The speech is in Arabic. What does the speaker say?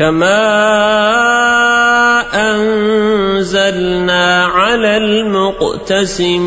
كما أنزلنا على المقتسمين